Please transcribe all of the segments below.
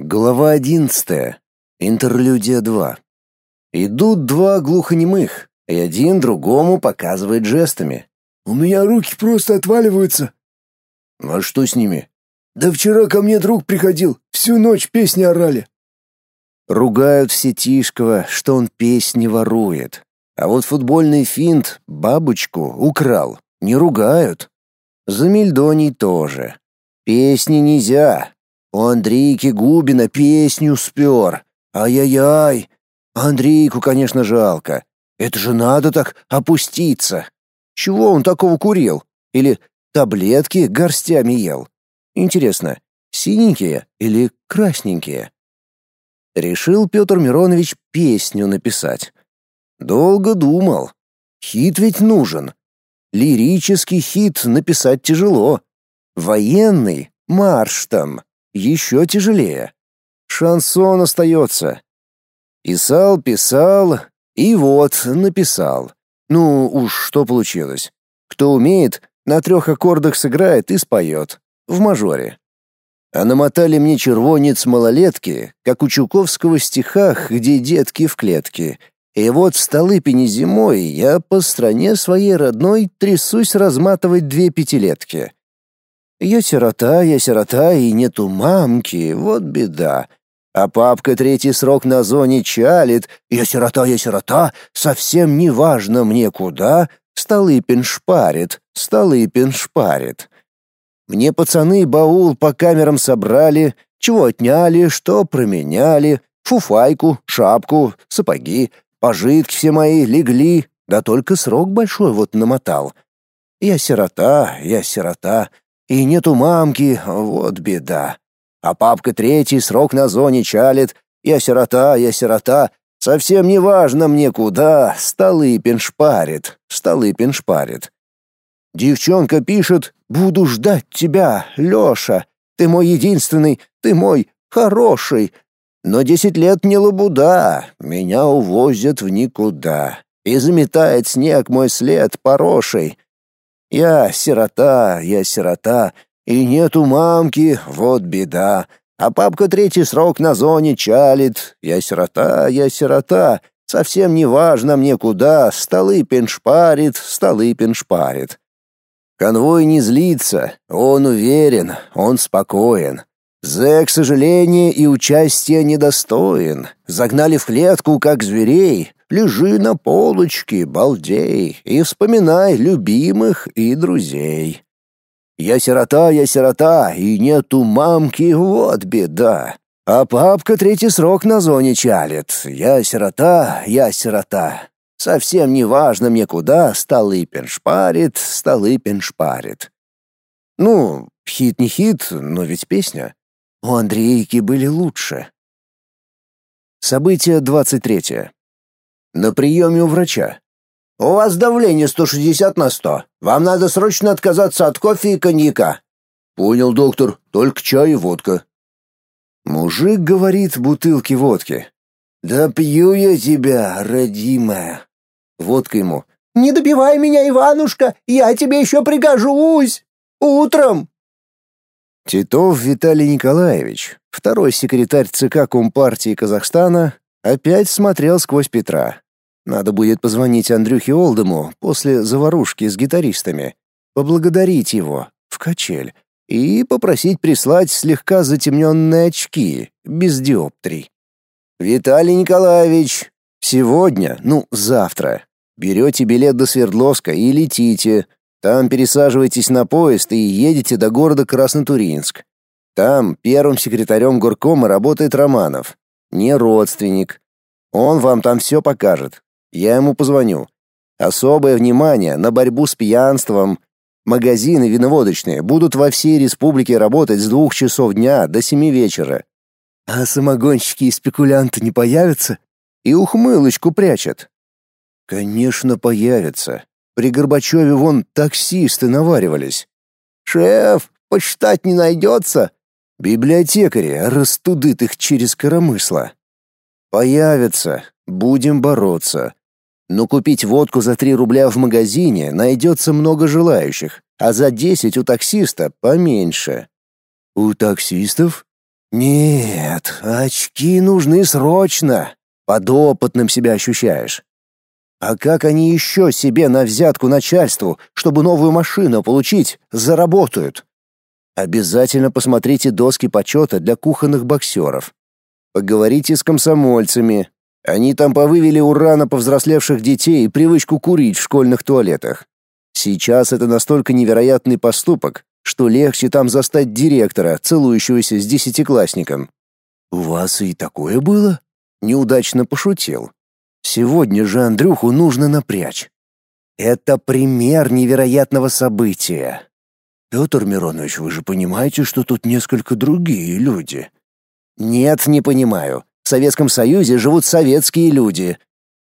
Глава одиннадцатая. Интерлюдия 2. Идут два глухонемых, и один другому показывает жестами. «У меня руки просто отваливаются». «А что с ними?» «Да вчера ко мне друг приходил, всю ночь песни орали». Ругают все Тишкова, что он песни ворует. А вот футбольный финт бабочку украл, не ругают. За Мильдоний тоже. Песни нельзя. У Андрейки Губина песню спер. Ай-яй-яй. Андрейку, конечно, жалко. Это же надо так опуститься. Чего он такого курил? Или таблетки горстями ел? Интересно, синенькие или красненькие? Решил Петр Миронович песню написать. Долго думал. Хит ведь нужен. Лирический хит написать тяжело. Военный, марш там, еще тяжелее. Шансон остается. Писал, писал, и вот написал. Ну, уж что получилось. Кто умеет, на трех аккордах сыграет и споет. В мажоре. А намотали мне червонец малолетки, как у Чуковского стихах, где детки в клетке. И вот в Столыпине зимой я по стране своей родной трясусь разматывать две пятилетки. Я сирота, я сирота, и нету мамки, вот беда. А папка третий срок на зоне чалит. Я сирота, я сирота, совсем не важно мне куда. Столыпин шпарит, Столыпин шпарит. Мне пацаны баул по камерам собрали, чего отняли, что променяли, фуфайку, шапку, сапоги, пожитки все мои легли, да только срок большой вот намотал. Я сирота, я сирота, и нету мамки, вот беда. А папка третий срок на зоне чалит. Я сирота, я сирота. Совсем не важно мне куда. Столыпин шпарит, Столыпин шпарит. Девчонка пишет, буду ждать тебя, Лёша. Ты мой единственный, ты мой хороший. Но десять лет не лабуда, меня увозят в никуда. И заметает снег мой след порошей. Я сирота, я сирота, и нету мамки, вот беда. А папка третий срок на зоне чалит. Я сирота, я сирота, совсем не важно мне куда. Столыпин шпарит, Столыпин шпарит. Конвой не злится, он уверен, он спокоен. Зэк сожаления и участия недостоин. Загнали в клетку, как зверей. Лежи на полочке, балдей, и вспоминай любимых и друзей. Я сирота, я сирота, и нету мамки, вот беда. А папка третий срок на зоне чалит. Я сирота, я сирота. Совсем не важно мне куда, Столыпин шпарит, Столыпин шпарит. Ну, хит не хит, но ведь песня. У Андрейки были лучше. Событие двадцать третье. На приеме у врача. «У вас давление 160 на 100. Вам надо срочно отказаться от кофе и коньяка». «Понял, доктор. Только чай и водка». Мужик говорит бутылки водки. «Да пью я тебя, родимая». Водка ему. «Не добивай меня, Иванушка, я тебе еще пригожусь. Утром». Титов Виталий Николаевич, второй секретарь ЦК Компартии Казахстана, опять смотрел сквозь Петра. Надо будет позвонить Андрюхе Олдому после заварушки с гитаристами, поблагодарить его в качель и попросить прислать слегка затемненные очки без диоптрий. Виталий Николаевич, сегодня, ну, завтра, берете билет до Свердловска и летите. Там пересаживаетесь на поезд и едете до города Краснотуринск. Там первым секретарем горкома работает Романов. Не родственник. Он вам там все покажет. Я ему позвоню. Особое внимание на борьбу с пьянством. Магазины виноводочные будут во всей республике работать с двух часов дня до семи вечера. А самогонщики и спекулянты не появятся? И ухмылочку прячет. Конечно, появятся. При Горбачеве вон таксисты наваривались. Шеф, почитать не найдется? Библиотекари растудит их через коромысло. Появятся, будем бороться. Но купить водку за 3 рубля в магазине найдется много желающих, а за 10 у таксиста поменьше. У таксистов? Нет, очки нужны срочно. Подопытным себя ощущаешь. А как они еще себе на взятку начальству, чтобы новую машину получить, заработают? Обязательно посмотрите доски почета для кухонных боксеров. Поговорите с комсомольцами. Они там повывели у рано повзрослевших детей и привычку курить в школьных туалетах. Сейчас это настолько невероятный поступок, что легче там застать директора, целующегося с десятиклассником. «У вас и такое было?» Неудачно пошутил. «Сегодня же Андрюху нужно напрячь. Это пример невероятного события. Петр Миронович, вы же понимаете, что тут несколько другие люди?» «Нет, не понимаю. В Советском Союзе живут советские люди.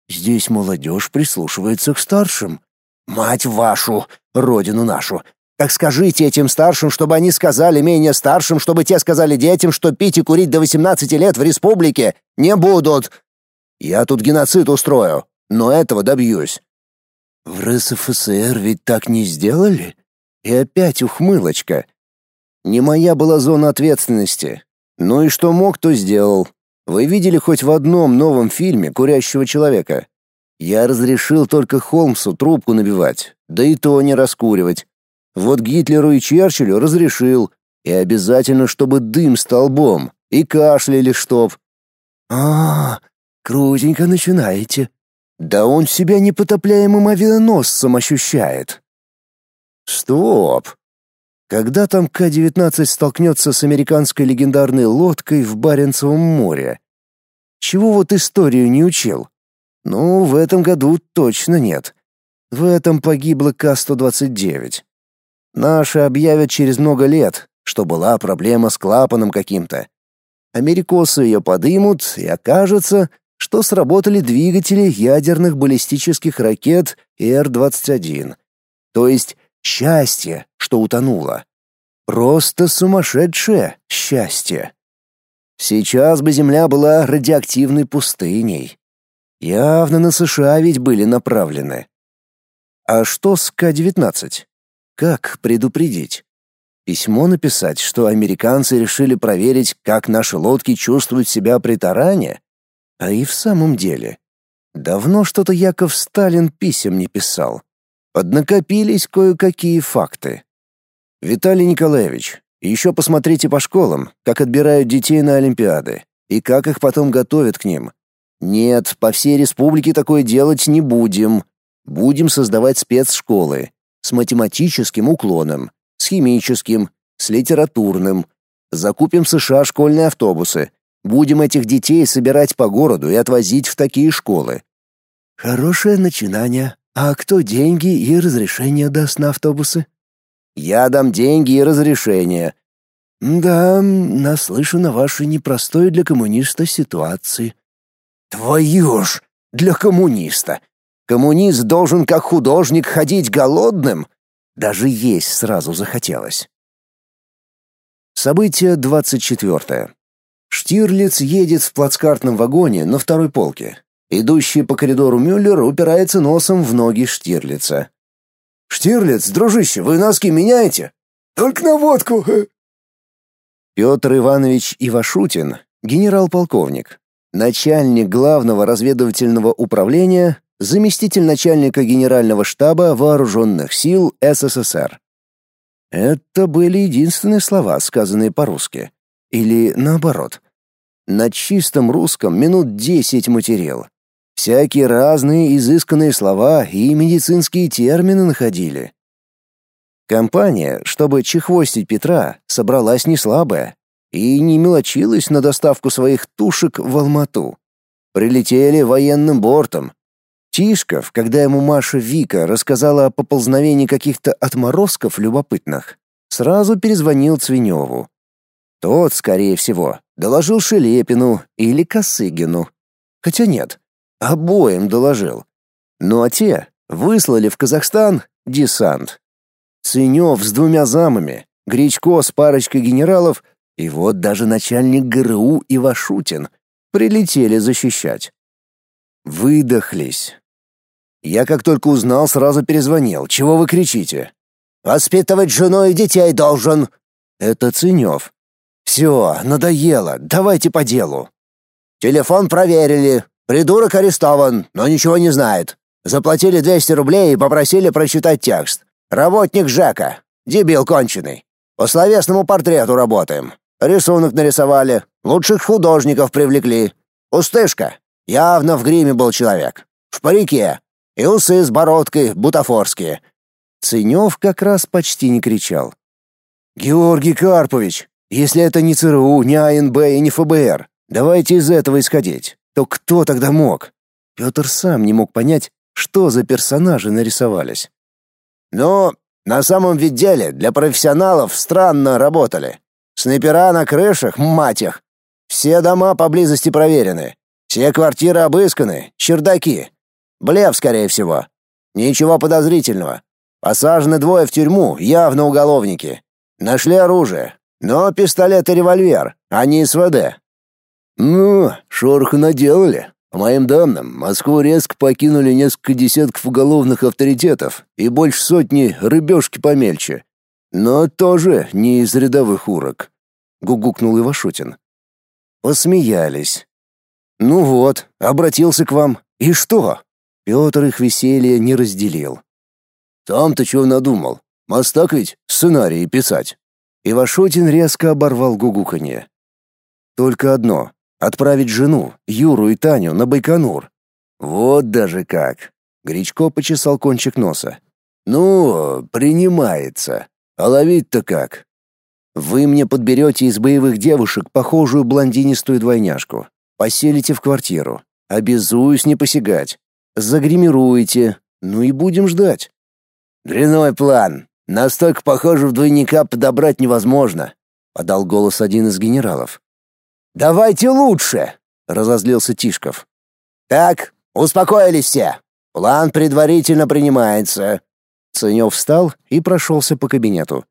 Здесь молодежь прислушивается к старшим. Мать вашу, родину нашу. Так скажите этим старшим, чтобы они сказали менее старшим, чтобы те сказали детям, что пить и курить до 18 лет в республике не будут. Я тут геноцид устрою, но этого добьюсь. В РСФСР ведь так не сделали? И опять ухмылочка. Не моя была зона ответственности. Ну и что мог, то сделал. Вы видели хоть в одном новом фильме курящего человека? Я разрешил только Холмсу трубку набивать, да и то не раскуривать. Вот Гитлеру и Черчиллю разрешил, и обязательно, чтобы дым столбом, и кашляли чтоб. А, -а крутенько начинаете. Да он себя непотопляемым авианосцем ощущает. Стоп. Когда там К-19 столкнется с американской легендарной лодкой в Баренцевом море? Чего вот историю не учил? Ну, в этом году точно нет. В этом погибло К-129. Наши объявят через много лет, что была проблема с клапаном каким-то. Америкосы ее подымут, и окажется, что сработали двигатели ядерных баллистических ракет Р-21. То есть счастье, что утонуло. Просто сумасшедшее счастье. Сейчас бы Земля была радиоактивной пустыней. Явно на США ведь были направлены. А что с К-19? Как предупредить? Письмо написать, что американцы решили проверить, как наши лодки чувствуют себя при таране? А и в самом деле, давно что-то Яков Сталин писем не писал. Поднакопились кое-какие факты. Виталий Николаевич, еще посмотрите по школам, как отбирают детей на олимпиады и как их потом готовят к ним. Нет, по всей республике такое делать не будем. Будем создавать спецшколы, с математическим уклоном, с химическим, с литературным. Закупим в США школьные автобусы. Будем этих детей собирать по городу и отвозить в такие школы. Хорошее начинание. А кто деньги и разрешение даст на автобусы? Я дам деньги и разрешение. Да, наслышан о вашей непростой для коммуниста ситуации. Твою ж, для коммуниста. Коммунист должен как художник ходить голодным? Даже есть сразу захотелось. Событие 24. Штирлиц едет в плацкартном вагоне на второй полке. Идущий по коридору Мюллер упирается носом в ноги Штирлица. «Штирлиц, дружище, вы носки меняете?» «Только на водку!» Петр Иванович Ивашутин, генерал-полковник, начальник главного разведывательного управления, заместитель начальника Генерального штаба Вооруженных сил СССР. Это были единственные слова, сказанные по-русски. Или наоборот. На чистом русском минут десять материал. Всякие разные изысканные слова и медицинские термины находили. Компания, чтобы чехвостить Петра, собралась не слабая и не мелочилась на доставку своих тушек в Алмату. Прилетели военным бортом, Тишков, когда ему Маша Вика рассказала о поползновении каких-то отморозков любопытных, сразу перезвонил Цвиневу. Тот, скорее всего, доложил Шелепину или Косыгину. Хотя нет, обоим доложил. Ну а те выслали в Казахстан десант. Цвинев с двумя замами, Гречко с парочкой генералов и вот даже начальник ГРУ Ивашутин прилетели защищать. Выдохлись. Я как только узнал, сразу перезвонил. Чего вы кричите? Воспитывать жену и детей должен. Это Ценев. Все, надоело, давайте по делу. Телефон проверили. Придурок арестован, но ничего не знает. Заплатили 200 рублей и попросили прочитать текст. Работник ЖЭКа. Дебил конченый. По словесному портрету работаем. Рисунок нарисовали. Лучших художников привлекли. Пустышка. Явно в гриме был человек. В парике. И усы с бородкой бутафорские. Ценев как раз почти не кричал. «Георгий Карпович, если это не ЦРУ, не АНБ и не ФБР, давайте из этого исходить. То кто тогда мог?» Петр сам не мог понять, что за персонажи нарисовались. «Ну, на самом ведь деле для профессионалов странно работали. Снайпера на крышах, мать их. Все дома поблизости проверены. Все квартиры обысканы, чердаки. Блеф, скорее всего. Ничего подозрительного. Посажены двое в тюрьму, явно уголовники. Нашли оружие. Но пистолет и револьвер, а не СВД. Ну, шороху наделали. По моим данным, Москву резко покинули несколько десятков уголовных авторитетов и больше сотни рыбешки помельче. Но тоже не из рядовых урок. Гугукнул Ивашутин. Посмеялись. Ну вот, обратился к вам. И что? Петр их веселье не разделил. Там-то чего надумал? Мастак ведь сценарии писать. Ивашутин резко оборвал гугуканье. Только одно отправить жену, Юру и Таню на Байконур. Вот даже как. Гречко почесал кончик носа. Ну, принимается. А ловить-то как? Вы мне подберете из боевых девушек похожую блондинистую двойняшку. Поселите в квартиру. Обязуюсь не посягать. Загримируете. Ну и будем ждать. Дряной план. Настолько похожего двойника подобрать невозможно, подал голос один из генералов. Давайте лучше, разозлился Тишков. Так, успокоились все. План предварительно принимается. Ценёв встал и прошелся по кабинету.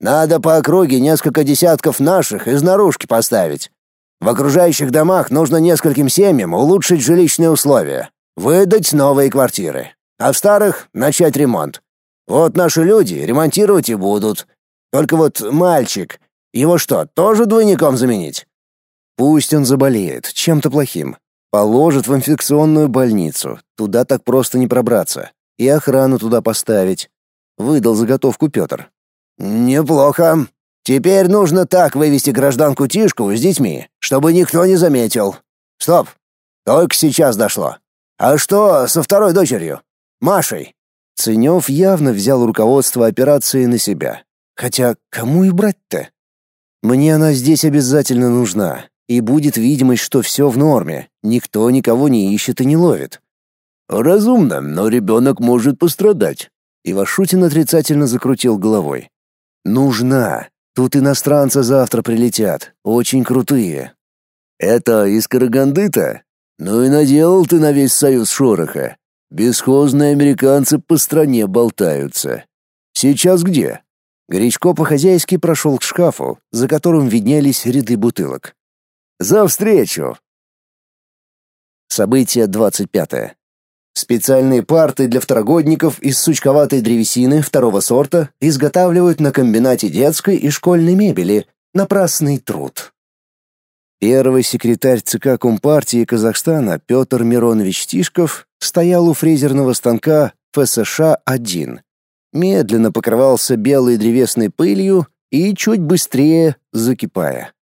Надо по округе несколько десятков наших из наружки поставить. В окружающих домах нужно нескольким семьям улучшить жилищные условия, выдать новые квартиры, а в старых начать ремонт. Вот наши люди ремонтировать и будут. Только вот мальчик, его что, тоже двойником заменить? Пусть он заболеет чем-то плохим. Положат в инфекционную больницу. Туда так просто не пробраться. И охрану туда поставить. Выдал заготовку Петр. Неплохо. Теперь нужно так вывести гражданку Тишку с детьми, чтобы никто не заметил. Стоп. Только сейчас дошло. А что со второй дочерью? Машей? Ценев явно взял руководство операции на себя. Хотя кому и брать-то? Мне она здесь обязательно нужна и будет видимость, что все в норме, никто никого не ищет и не ловит. Разумно, но ребенок может пострадать. Ивашутин отрицательно закрутил головой. Нужна. Тут иностранцы завтра прилетят, очень крутые. Это из Караганды-то? Ну и наделал ты на весь союз шороха. Бесхозные американцы по стране болтаются. Сейчас где? Горячко по-хозяйски прошел к шкафу, за которым виднелись ряды бутылок. За встречу. Событие 25. Специальные парты для второгодников из сучковатой древесины второго сорта изготавливают на комбинате детской и школьной мебели. Напрасный труд. Первый секретарь ЦК Компартии Казахстана Петр Миронович Тишков стоял у фрезерного станка ФСШ-1. Медленно покрывался белой древесной пылью и чуть быстрее закипая.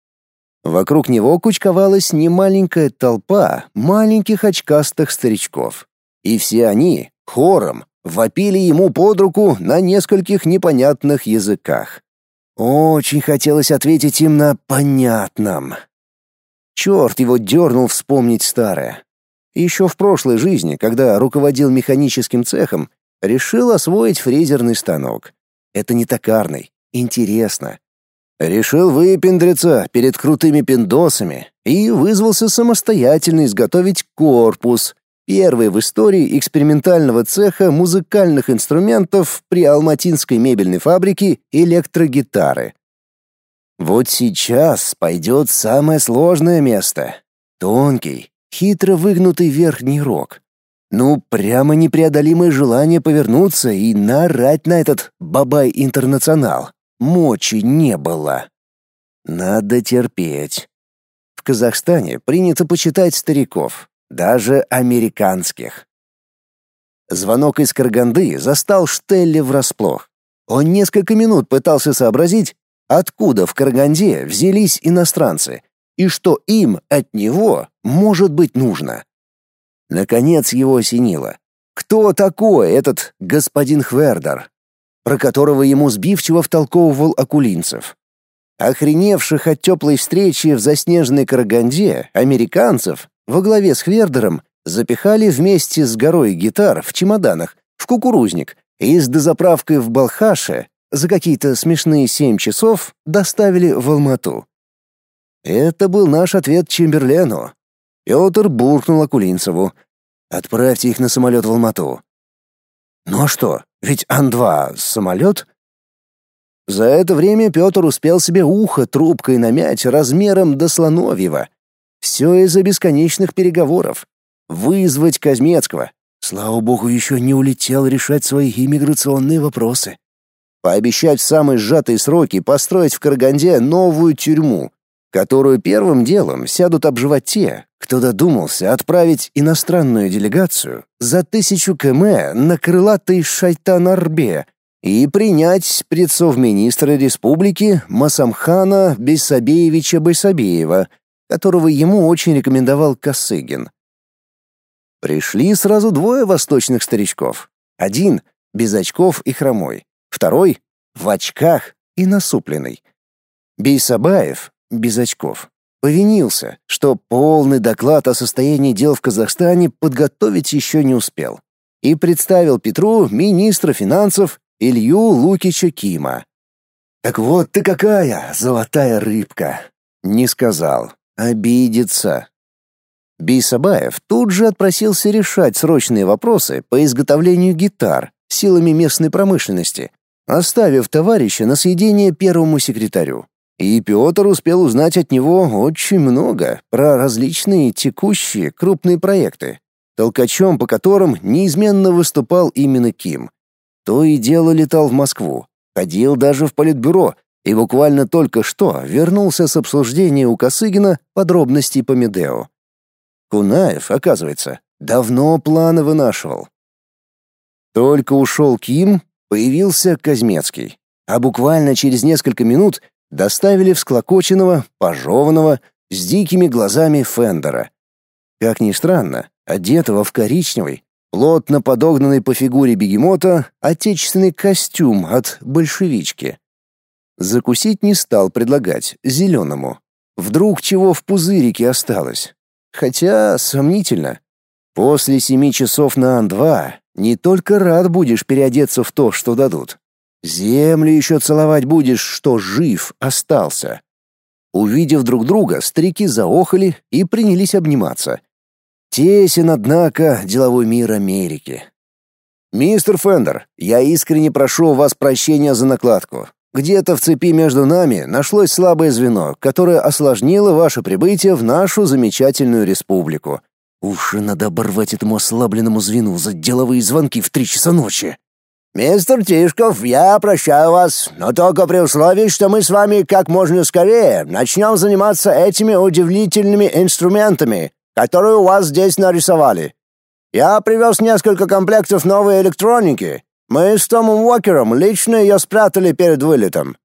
Вокруг него кучковалась немаленькая толпа маленьких очкастых старичков. И все они, хором, вопили ему под руку на нескольких непонятных языках. Очень хотелось ответить им на понятном. Черт его дернул вспомнить старое. Еще в прошлой жизни, когда руководил механическим цехом, решил освоить фрезерный станок. Это не токарный, интересно. Решил выпендриться перед крутыми пиндосами и вызвался самостоятельно изготовить корпус, первый в истории экспериментального цеха музыкальных инструментов при Алматинской мебельной фабрике электрогитары. Вот сейчас пойдет самое сложное место. Тонкий, хитро выгнутый верхний рог. Ну, прямо непреодолимое желание повернуться и наорать на этот бабай-интернационал. Мочи не было. Надо терпеть. В Казахстане принято почитать стариков, даже американских. Звонок из Караганды застал Штелли врасплох. Он несколько минут пытался сообразить, откуда в Караганде взялись иностранцы и что им от него может быть нужно. Наконец его осенило. Кто такой этот господин Хвердер, про которого ему сбивчиво втолковывал Акулинцев? Охреневших от теплой встречи в заснеженной Караганде американцев во главе с Хвердером запихали вместе с горой гитар в чемоданах в кукурузник и с дозаправкой в Балхаше за какие-то смешные семь часов доставили в Алмату. Это был наш ответ Чемберлену. Петр буркнул Акулинцеву. «Отправьте их на самолет в Алмату». «Ну а что, ведь Ан-2 — самолет?» За это время Петр успел себе ухо трубкой намять размером до слоновьего. Все из-за бесконечных переговоров. Вызвать Казмецкого. Слава богу, еще не улетел решать свои иммиграционные вопросы. Пообещать в самые сжатые сроки построить в Караганде новую тюрьму, которую первым делом сядут обживать те, кто додумался отправить иностранную делегацию за тысячу км на крылатый Шайтан-Арбе и принять предсовминистра республики Масамхана Бессабеевича Байсабеева, которого ему очень рекомендовал Косыгин. Пришли сразу двое восточных старичков. Один — без очков и хромой, второй — в очках и насупленный. Бейсабаев, без очков, повинился, что полный доклад о состоянии дел в Казахстане подготовить еще не успел, и представил Петру министра финансов Илью Лукича Кима. «Так вот ты какая, золотая рыбка!» Не сказал. Обидится. Бейсабаев тут же отпросился решать срочные вопросы по изготовлению гитар силами местной промышленности, оставив товарища на съедение первому секретарю. И Петр успел узнать от него очень много про различные текущие крупные проекты, толкачом по которым неизменно выступал именно Ким. То и дело летал в Москву, ходил даже в политбюро и буквально только что вернулся с обсуждения у Косыгина подробностей по Медео. Кунаев, оказывается, давно планы вынашивал. Только ушел Ким, появился Казмецкий, а буквально через несколько минут доставили всклокоченного, пожеванного, с дикими глазами Фендера. Как ни странно, одетого в коричневый, плотно подогнанный по фигуре бегемота отечественный костюм от большевички. Закусить не стал предлагать зеленому. Вдруг чего в пузырике осталось. Хотя сомнительно. После семи часов на Ан-2 не только рад будешь переодеться в то, что дадут. Землю еще целовать будешь, что жив остался. Увидев друг друга, старики заохали и принялись обниматься — Тесен, однако, деловой мир Америки. Мистер Фендер, я искренне прошу у вас прощения за накладку. Где-то в цепи между нами нашлось слабое звено, которое осложнило ваше прибытие в нашу замечательную республику. Уж надо оборвать этому ослабленному звену за деловые звонки в три часа ночи. «Мистер Тишков, я прощаю вас, но только при условии, что мы с вами как можно скорее начнем заниматься этими удивительными инструментами, которую у вас здесь нарисовали. Я привез несколько комплектов новой электроники. Мы с Томом Уокером лично ее спрятали перед вылетом».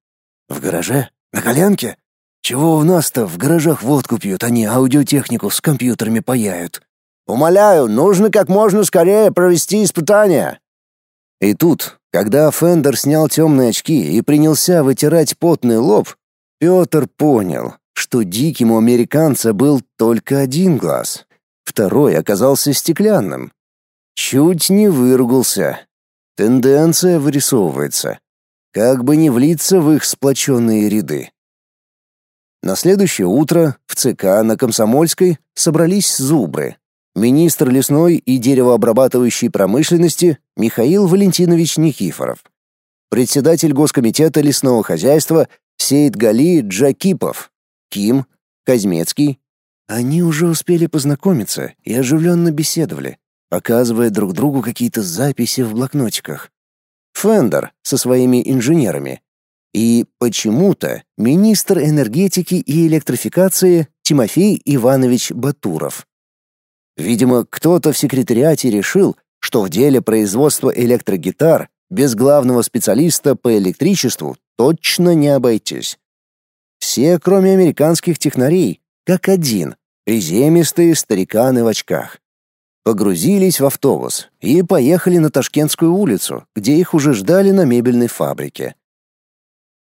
«В гараже? На коленке? Чего у нас-то в гаражах водку пьют, а не аудиотехнику с компьютерами паяют?» «Умоляю, нужно как можно скорее провести испытания». И тут, когда Фендер снял темные очки и принялся вытирать потный лоб, Петр понял, что диким у американца был только один глаз. Второй оказался стеклянным. Чуть не выругался. Тенденция вырисовывается. Как бы не влиться в их сплоченные ряды. На следующее утро в ЦК на Комсомольской собрались зубры. Министр лесной и деревообрабатывающей промышленности Михаил Валентинович Никифоров. Председатель Госкомитета лесного хозяйства Сейд Гали Джакипов. Ким, Казмецкий. Они уже успели познакомиться и оживленно беседовали, показывая друг другу какие-то записи в блокнотиках. Фендер со своими инженерами. и почему-то министр энергетики и электрификации Тимофей Иванович Батуров. Видимо, кто-то в секретариате решил, что в деле производства электрогитар без главного специалиста по электричеству точно не обойтись. Все, кроме американских технарей, как один, приземистые стариканы в очках. Погрузились в автобус и поехали на Ташкентскую улицу, где их уже ждали на мебельной фабрике.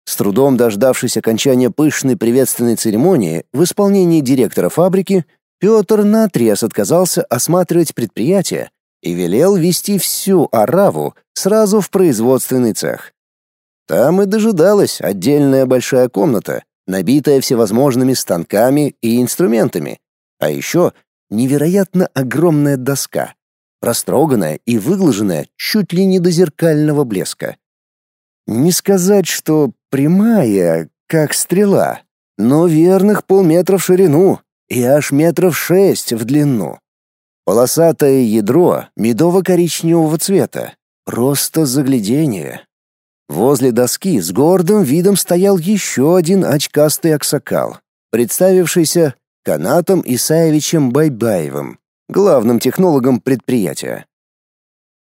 С трудом дождавшись окончания пышной приветственной церемонии в исполнении директора фабрики, Петр наотрез отказался осматривать предприятие и велел вести всю араву сразу в производственный цех. Там и дожидалась отдельная большая комната, набитая всевозможными станками и инструментами, а еще невероятно огромная доска, простроганная и выглаженная чуть ли не до зеркального блеска. Не сказать, что прямая, как стрела, но верных полметра в ширину и аж метров шесть в длину. Полосатое ядро медово-коричневого цвета. Просто заглядение. Возле доски с гордым видом стоял еще один очкастый аксакал, представившийся Канатом Исаевичем Байбаевым, главным технологом предприятия.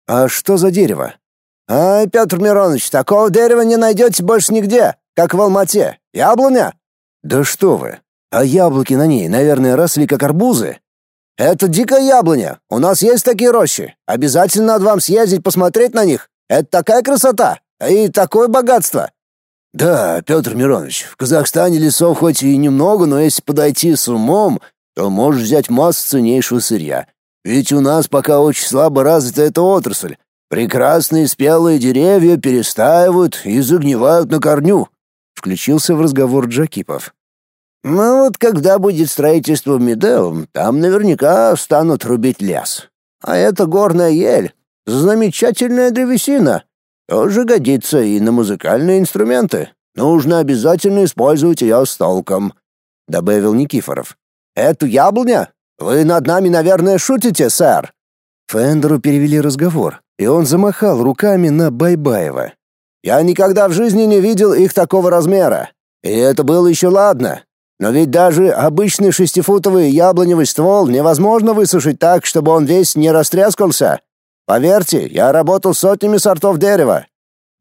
«А что за дерево?» «А, Петр Миронович, такого дерева не найдете больше нигде, как в Алмате. Яблоня?» «Да что вы! А яблоки на ней, наверное, росли как арбузы?» «Это дикая яблоня. У нас есть такие рощи. Обязательно надо вам съездить посмотреть на них. Это такая красота и такое богатство. Да, Петр Миронович, в Казахстане лесов хоть и немного, но если подойти с умом, то можешь взять массу ценнейшего сырья. Ведь у нас пока очень слабо развита эта отрасль. Прекрасные спелые деревья перестаивают и загнивают на корню. Включился в разговор Джакипов. Ну вот когда будет строительство Медеум, там наверняка станут рубить лес. А это горная ель, замечательная древесина. Тоже годится и на музыкальные инструменты. Нужно обязательно использовать ее с толком», — добавил Никифоров. «Эту яблоня? Вы над нами, наверное, шутите, сэр?» Фендеру перевели разговор, и он замахал руками на Байбаева. «Я никогда в жизни не видел их такого размера. И это было еще ладно. Но ведь даже обычный шестифутовый яблоневый ствол невозможно высушить так, чтобы он весь не растрескался. Поверьте, я работал сотнями сортов дерева.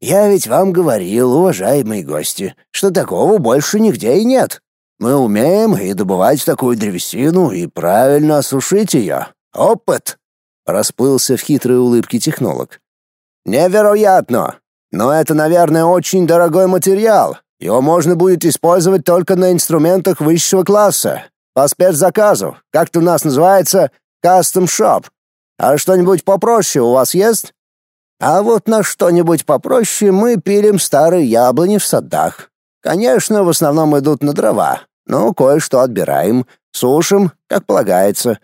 Я ведь вам говорил, уважаемые гости, что такого больше нигде и нет. Мы умеем и добывать такую древесину, и правильно осушить ее. Опыт!» Расплылся в хитрой улыбке технолог. «Невероятно! Но это, наверное, очень дорогой материал. Его можно будет использовать только на инструментах высшего класса. По спецзаказу. Как-то у нас называется «Custom Shop». А что-нибудь попроще у вас есть? А вот на что-нибудь попроще мы пилим старые яблони в садах. Конечно, в основном идут на дрова, но кое-что отбираем, сушим, как полагается.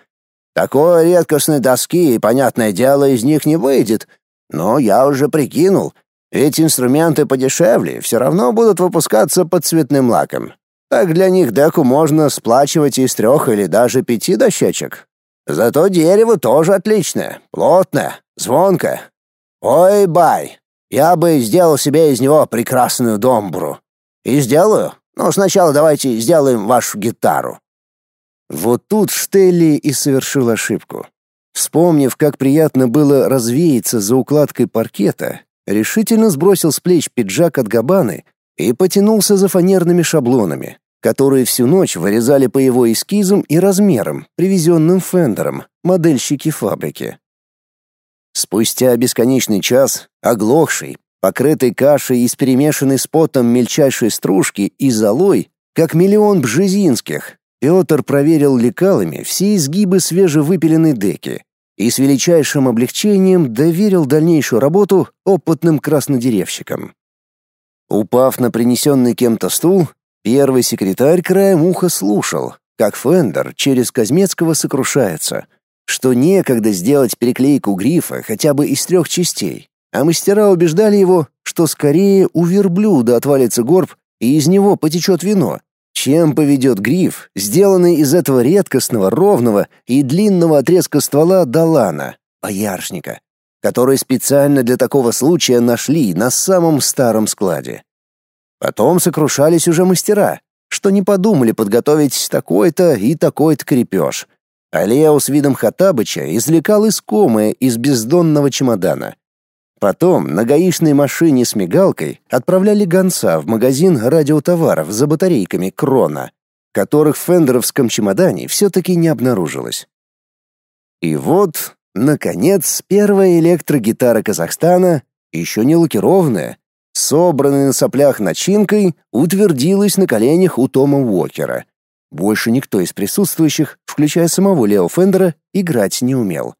Такой редкостной доски, понятное дело, из них не выйдет, но я уже прикинул, ведь инструменты подешевле все равно будут выпускаться под цветным лаком. Так для них деку можно сплачивать из трех или даже пяти дощечек. Зато дерево тоже отличное, плотное, звонкое. Ой, бай, я бы сделал себе из него прекрасную домбру. И сделаю, но сначала давайте сделаем вашу гитару. Вот тут Штелли и совершил ошибку. Вспомнив, как приятно было развеяться за укладкой паркета, решительно сбросил с плеч пиджак от габаны и потянулся за фанерными шаблонами которые всю ночь вырезали по его эскизам и размерам, привезенным Фендером, модельщики фабрики. Спустя бесконечный час, оглохший, покрытый кашей из перемешанной с потом мельчайшей стружки и золой, как миллион бжезинских, Петр проверил лекалами все изгибы свежевыпиленной деки и с величайшим облегчением доверил дальнейшую работу опытным краснодеревщикам. Упав на принесенный кем-то стул, Первый секретарь краем уха слушал, как Фендер через Казмецкого сокрушается, что некогда сделать переклейку грифа хотя бы из трех частей, а мастера убеждали его, что скорее у верблюда отвалится горб и из него потечет вино, чем поведет гриф, сделанный из этого редкостного, ровного и длинного отрезка ствола долана, боярышника, который специально для такого случая нашли на самом старом складе. Потом сокрушались уже мастера, что не подумали подготовить такой-то и такой-то крепеж. А Лео с видом Хатабыча извлекал искомое из бездонного чемодана. Потом на гаишной машине с мигалкой отправляли гонца в магазин радиотоваров за батарейками «Крона», которых в фендеровском чемодане все-таки не обнаружилось. И вот, наконец, первая электрогитара Казахстана, еще не лакированная, собранная на соплях начинкой, утвердилась на коленях у Тома Уокера. Больше никто из присутствующих, включая самого Лео Фендера, играть не умел.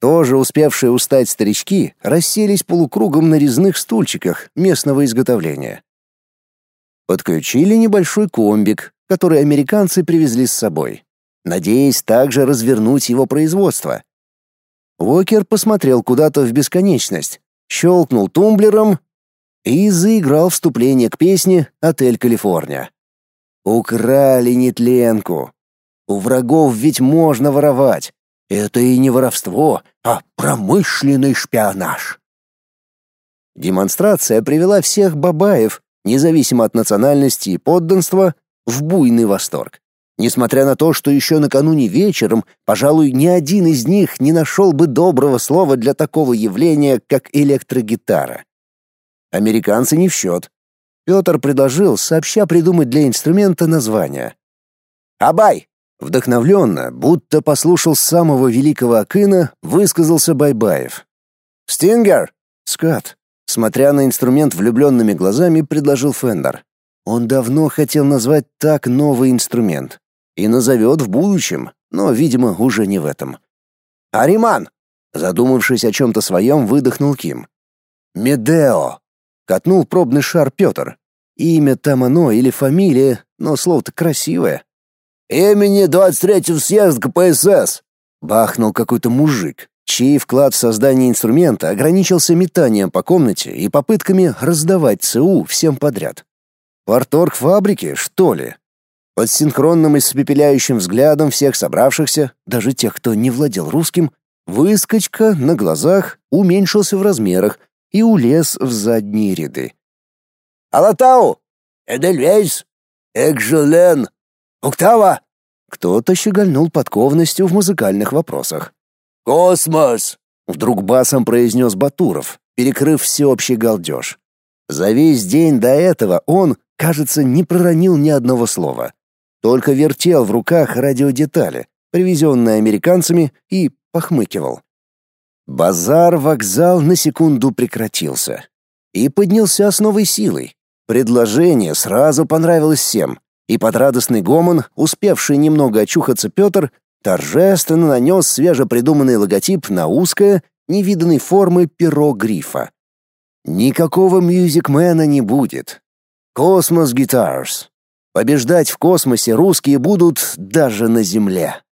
Тоже успевшие устать старички расселись полукругом на резных стульчиках местного изготовления. Подключили небольшой комбик, который американцы привезли с собой, надеясь также развернуть его производство. Уокер посмотрел куда-то в бесконечность, щелкнул тумблером и заиграл вступление к песне «Отель Калифорния». Украли нетленку. У врагов ведь можно воровать. Это и не воровство, а промышленный шпионаж. Демонстрация привела всех бабаев, независимо от национальности и подданства, в буйный восторг. Несмотря на то, что еще накануне вечером, пожалуй, ни один из них не нашел бы доброго слова для такого явления, как электрогитара. Американцы не в счет. Петр предложил сообща придумать для инструмента название. «Абай!» Вдохновленно, будто послушал самого великого Акына, высказался Байбаев. «Стингер!» «Скат!» Смотря на инструмент влюбленными глазами, предложил Фендер. Он давно хотел назвать так новый инструмент. И назовет в будущем, но, видимо, уже не в этом. «Ариман!» Задумавшись о чем-то своем, выдохнул Ким. «Медео!» Катнул пробный шар Петр. Имя там оно или фамилия, но слово-то красивое. «Имени 23-го съезда КПСС!» Бахнул какой-то мужик, чей вклад в создание инструмента ограничился метанием по комнате и попытками раздавать ЦУ всем подряд. Парторг фабрики, что ли? Под синхронным и испепеляющим взглядом всех собравшихся, даже тех, кто не владел русским, выскочка на глазах уменьшился в размерах и улез в задние ряды. «Алатау! Эдельвейс! Экжелен! Октава!» Кто-то щегольнул подкованностью в музыкальных вопросах. «Космос!» — вдруг басом произнес Батуров, перекрыв всеобщий галдеж. За весь день до этого он, кажется, не проронил ни одного слова. Только вертел в руках радиодетали, привезенные американцами, и похмыкивал. Базар-вокзал на секунду прекратился. И поднялся с новой силой. Предложение сразу понравилось всем, и под радостный гомон, успевший немного очухаться Петр, торжественно нанес свежепридуманный логотип на узкое, невиданной формы перо грифа. Никакого мюзикмена не будет. Космос Guitars. Побеждать в космосе русские будут даже на Земле.